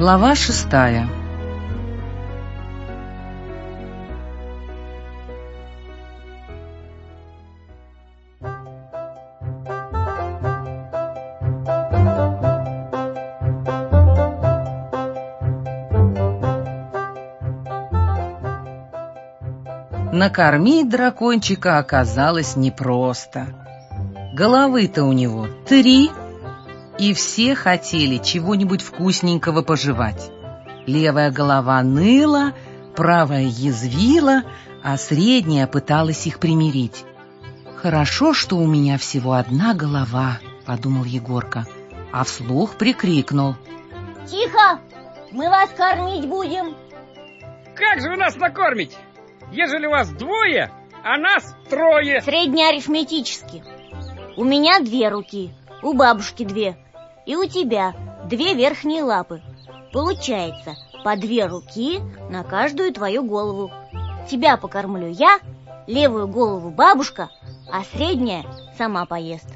Глава шестая Накормить дракончика оказалось непросто. Головы-то у него три, и все хотели чего-нибудь вкусненького пожевать. Левая голова ныла, правая язвила, а средняя пыталась их примирить. «Хорошо, что у меня всего одна голова», — подумал Егорка, а вслух прикрикнул. «Тихо! Мы вас кормить будем!» «Как же вы нас накормите? ежели вас двое, а нас трое. Среднеарифметически. У меня две руки, у бабушки две, и у тебя две верхние лапы. Получается, по две руки на каждую твою голову. Тебя покормлю я, левую голову бабушка, а средняя сама поест.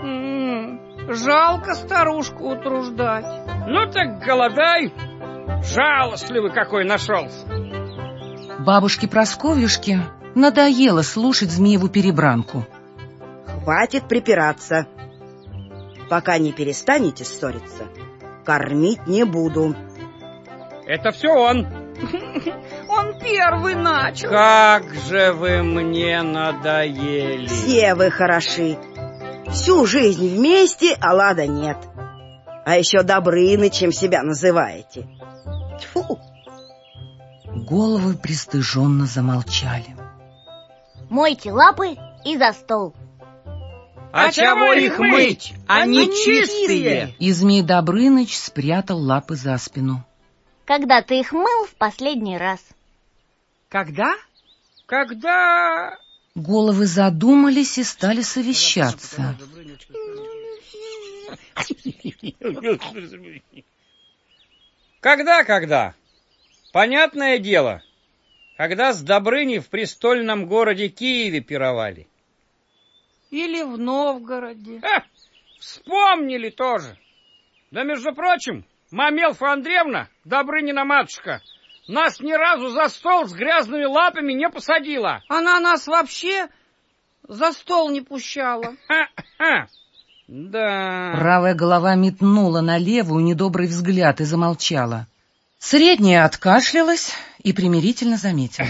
М -м, жалко старушку утруждать. Ну так голодай. Жалостливый какой нашелся. Бабушке Просковьюшке надоело слушать змееву перебранку. Хватит припираться. Пока не перестанете ссориться, кормить не буду. Это все он. Он первый начал. Как же вы мне надоели. Все вы хороши. Всю жизнь вместе, а лада нет. А еще Добрыны, чем себя называете. Тьфу! Головы пристыженно замолчали. Мойте лапы и за стол. А, а чего их мыть? Они чистые. И Змей Добрыныч спрятал лапы за спину. Когда ты их мыл в последний раз? Когда? Когда... Головы задумались и стали совещаться. Когда, когда? Понятное дело, когда с Добрыней в престольном городе Киеве пировали. Или в Новгороде. Ха, вспомнили тоже. Да, между прочим, Мамелфа Андреевна, Добрынина матушка, нас ни разу за стол с грязными лапами не посадила. Она нас вообще за стол не пущала. Да. Правая голова метнула на левую недобрый взгляд и замолчала. Средняя откашлялась и примирительно заметила.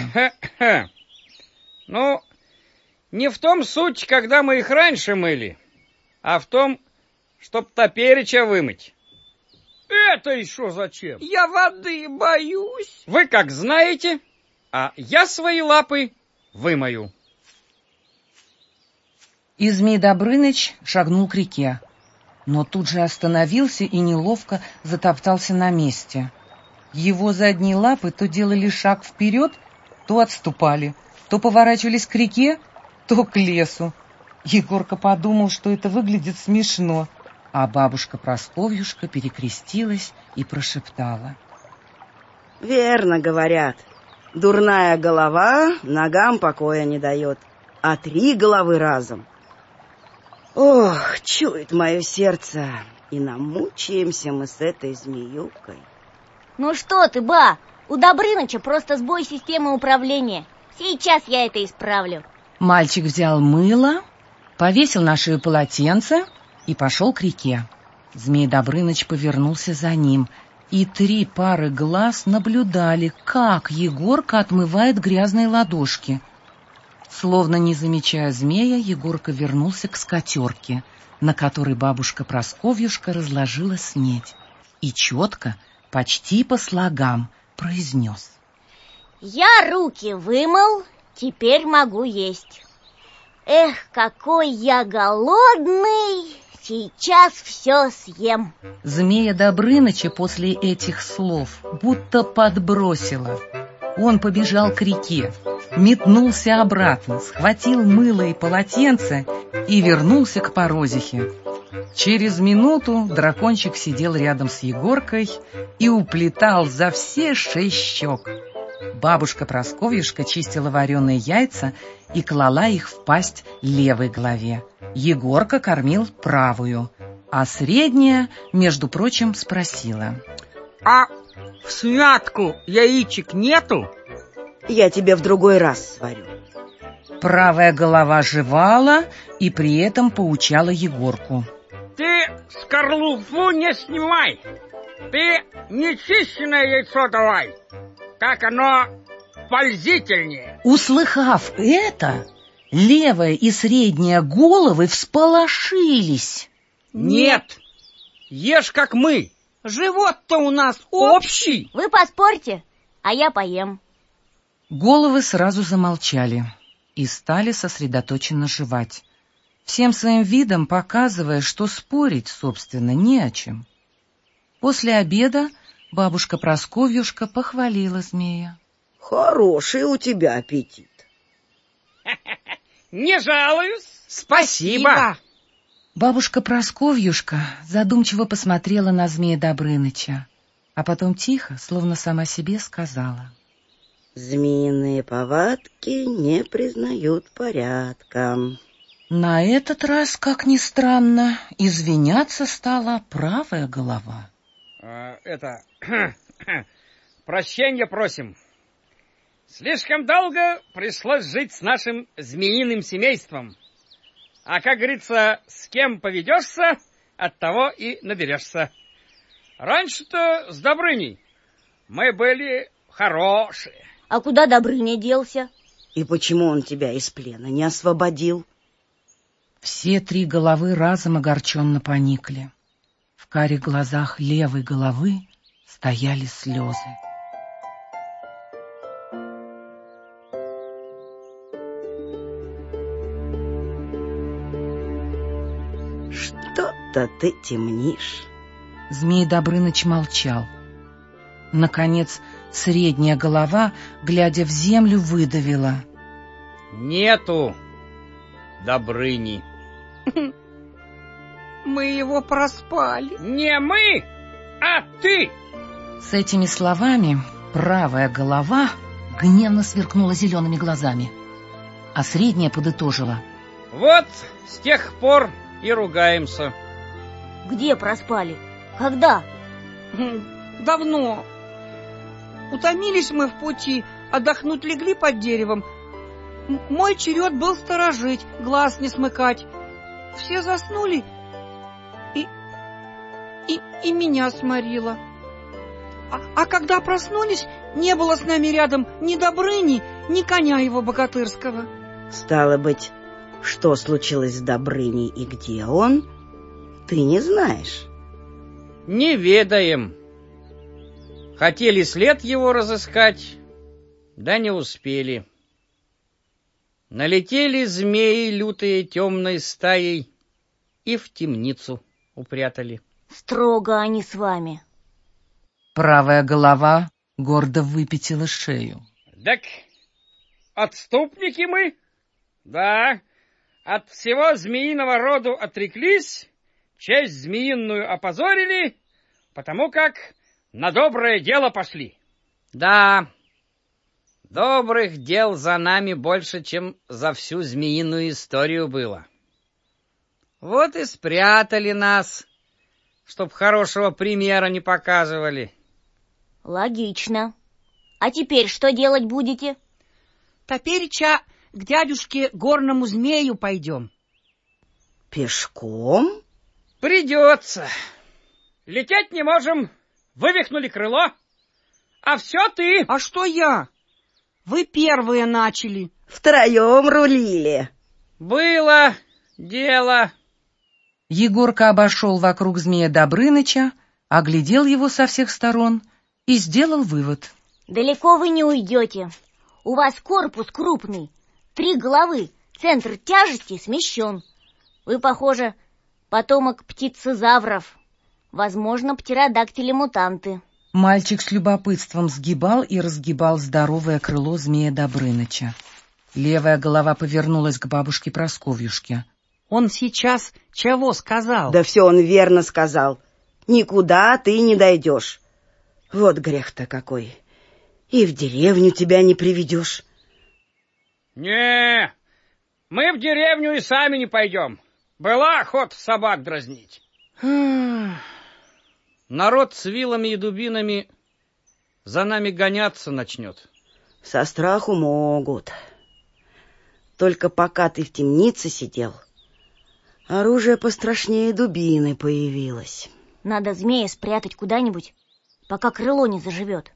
Ну, не в том суть, когда мы их раньше мыли, а в том, чтоб топереча вымыть. Это еще зачем? Я воды боюсь. Вы как знаете, а я свои лапы вымою. И Змей Добрыныч шагнул к реке, но тут же остановился и неловко затоптался на месте — его задние лапы то делали шаг вперед, то отступали, то поворачивались к реке, то к лесу. Егорка подумал, что это выглядит смешно, а бабушка Просковьюшка перекрестилась и прошептала. «Верно говорят, дурная голова ногам покоя не дает, а три головы разом. Ох, чует мое сердце, и намучаемся мы с этой змеюкой». Ну что ты, ба, у Добрыныча просто сбой системы управления. Сейчас я это исправлю. Мальчик взял мыло, повесил на шею полотенце и пошел к реке. Змей Добрыныч повернулся за ним, и три пары глаз наблюдали, как Егорка отмывает грязные ладошки. Словно не замечая змея, Егорка вернулся к скатерке, на которой бабушка Просковьюшка разложила снедь, и четко, почти по слогам произнес. Я руки вымыл, теперь могу есть. Эх, какой я голодный! Сейчас все съем. Змея Добрыныча после этих слов будто подбросила. Он побежал к реке, метнулся обратно, схватил мыло и полотенце и вернулся к Порозихе. Через минуту дракончик сидел рядом с Егоркой и уплетал за все шесть щек. Бабушка Просковьюшка чистила вареные яйца и клала их в пасть левой голове. Егорка кормил правую, а средняя, между прочим, спросила. А в святку яичек нету? Я тебе в другой раз сварю. Правая голова жевала и при этом поучала Егорку. Ты скорлупу не снимай. Ты нечищенное яйцо давай. Так оно пользительнее. Услыхав это, левая и средняя головы всполошились. Нет, ешь как мы. Живот-то у нас общий. Вы поспорьте, а я поем. Головы сразу замолчали и стали сосредоточенно жевать, всем своим видом показывая, что спорить, собственно, не о чем. После обеда бабушка Просковьюшка похвалила змея. Хороший у тебя аппетит. Не жалуюсь. Спасибо. Бабушка Просковьюшка задумчиво посмотрела на змея Добрыныча, а потом тихо, словно сама себе, сказала. Змеиные повадки не признают порядка. На этот раз, как ни странно, извиняться стала правая голова. А, это... Прощения просим. Слишком долго пришлось жить с нашим змеиным семейством. А как говорится, с кем поведешься, от того и наберешься. Раньше-то с Добрыней мы были хорошие. А куда Добрыня делся? И почему он тебя из плена не освободил? Все три головы разом огорченно поникли. В карих глазах левой головы стояли слезы. Что-то ты темнишь. Змей Добрыныч молчал. Наконец, средняя голова, глядя в землю, выдавила. Нету Добрыни. Мы его проспали. Не мы, а ты. С этими словами правая голова гневно сверкнула зелеными глазами, а средняя подытожила. Вот с тех пор и ругаемся. Где проспали? Когда? Давно. Утомились мы в пути, отдохнуть легли под деревом. М- Мой черед был сторожить, глаз не смыкать. Все заснули, и, и, и меня сморило. А, а когда проснулись, не было с нами рядом ни Добрыни, ни коня его богатырского. Стало быть, что случилось с Добрыней и где он, ты не знаешь. Не ведаем. Хотели след его разыскать, да не успели. Налетели змеи лютые темной стаей и в темницу упрятали. Строго они с вами. Правая голова гордо выпятила шею. Так отступники мы? Да, от всего змеиного роду отреклись, честь змеиную опозорили, потому как на доброе дело пошли. Да, добрых дел за нами больше, чем за всю змеиную историю было. Вот и спрятали нас, чтоб хорошего примера не показывали. Логично. А теперь что делать будете? Топереча к дядюшке горному змею пойдем. Пешком? Придется. Лететь не можем, вывихнули крыло. А все ты. А что я? Вы первые начали. Втроем рулили. Было дело. Егорка обошел вокруг змея Добрыныча, оглядел его со всех сторон и сделал вывод. Далеко вы не уйдете. У вас корпус крупный, три головы, центр тяжести смещен. Вы, похоже, потомок птицезавров. Возможно, птеродактили-мутанты. Мальчик с любопытством сгибал и разгибал здоровое крыло змея Добрыныча. Левая голова повернулась к бабушке Просковьюшке. Он сейчас чего сказал? Да все он верно сказал. Никуда ты не дойдешь. Вот грех-то какой. И в деревню тебя не приведешь. Не, мы в деревню и сами не пойдем. Была охота собак дразнить. народ с вилами и дубинами за нами гоняться начнет. Со страху могут. Только пока ты в темнице сидел, оружие пострашнее дубины появилось. Надо змея спрятать куда-нибудь, пока крыло не заживет.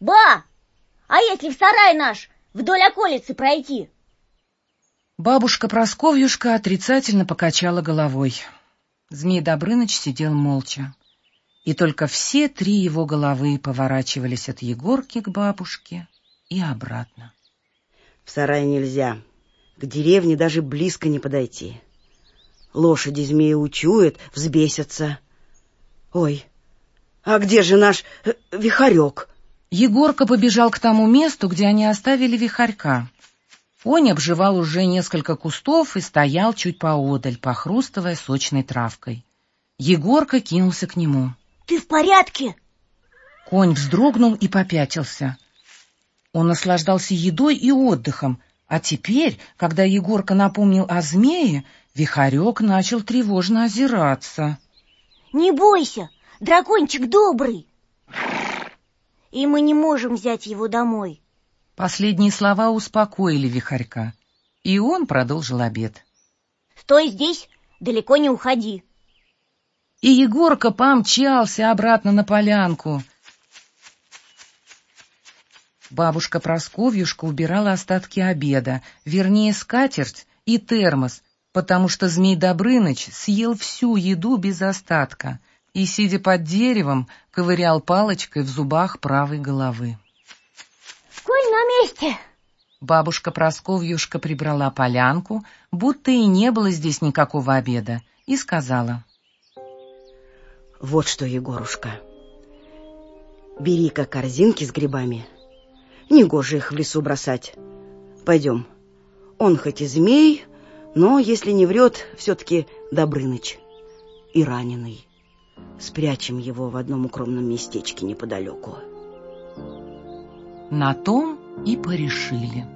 Ба! А если в сарай наш вдоль околицы пройти? Бабушка Просковьюшка отрицательно покачала головой. Змей Добрыныч сидел молча. И только все три его головы поворачивались от Егорки к бабушке и обратно. В сарай нельзя. К деревне даже близко не подойти. Лошади змея учуют, взбесятся. Ой, а где же наш э, вихарек? Егорка побежал к тому месту, где они оставили вихарька. Он обживал уже несколько кустов и стоял чуть поодаль, похрустывая сочной травкой. Егорка кинулся к нему. Ты в порядке? Конь вздрогнул и попятился. Он наслаждался едой и отдыхом, а теперь, когда Егорка напомнил о змее, Вихарек начал тревожно озираться. Не бойся, дракончик добрый. И мы не можем взять его домой. Последние слова успокоили Вихарька, и он продолжил обед. Стой здесь, далеко не уходи. И Егорка помчался обратно на полянку. Бабушка Просковьюшка убирала остатки обеда, вернее, скатерть и термос, потому что Змей Добрыныч съел всю еду без остатка и, сидя под деревом, ковырял палочкой в зубах правой головы. «Конь на месте!» Бабушка Просковьюшка прибрала полянку, будто и не было здесь никакого обеда, и сказала. «Вот что, Егорушка, бери-ка корзинки с грибами. Негоже их в лесу бросать. Пойдем. Он хоть и змей, но, если не врет, все-таки Добрыныч и раненый. Спрячем его в одном укромном местечке неподалеку. На том и порешили.